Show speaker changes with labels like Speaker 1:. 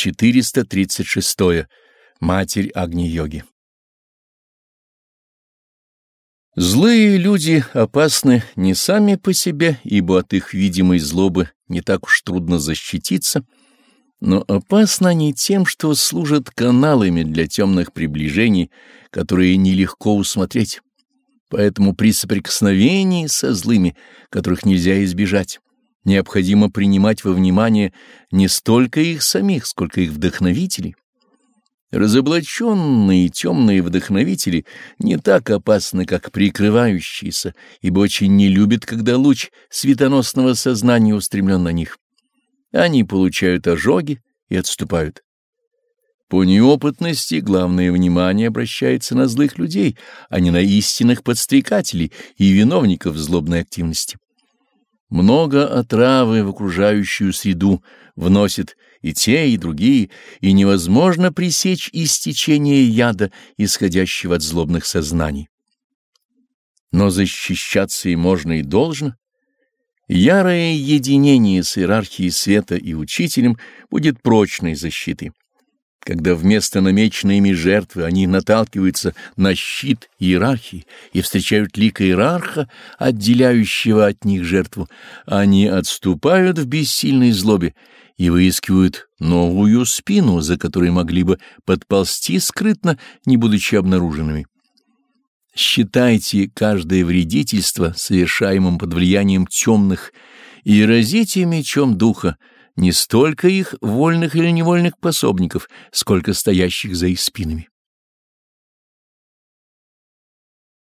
Speaker 1: 436. Матерь Агни-йоги Злые люди опасны не сами по себе, ибо от их видимой злобы не так уж трудно защититься, но опасны они тем, что служат каналами для темных приближений, которые нелегко усмотреть. Поэтому при соприкосновении со злыми, которых нельзя избежать, необходимо принимать во внимание не столько их самих, сколько их вдохновителей. Разоблаченные темные вдохновители не так опасны, как прикрывающиеся, ибо очень не любят, когда луч светоносного сознания устремлен на них. Они получают ожоги и отступают. По неопытности главное внимание обращается на злых людей, а не на истинных подстрекателей и виновников злобной активности. Много отравы в окружающую среду вносит и те, и другие, и невозможно пресечь истечение яда, исходящего от злобных сознаний. Но защищаться и можно, и должно. Ярое единение с иерархией света и учителем будет прочной защитой когда вместо намеченной ими жертвы они наталкиваются на щит иерархии и встречают лик иерарха, отделяющего от них жертву, они отступают в бессильной злобе и выискивают новую спину, за которой могли бы подползти скрытно, не будучи обнаруженными. Считайте каждое вредительство, совершаемым под влиянием темных, и разите мечом духа, не столько их вольных или невольных пособников, сколько стоящих за их спинами.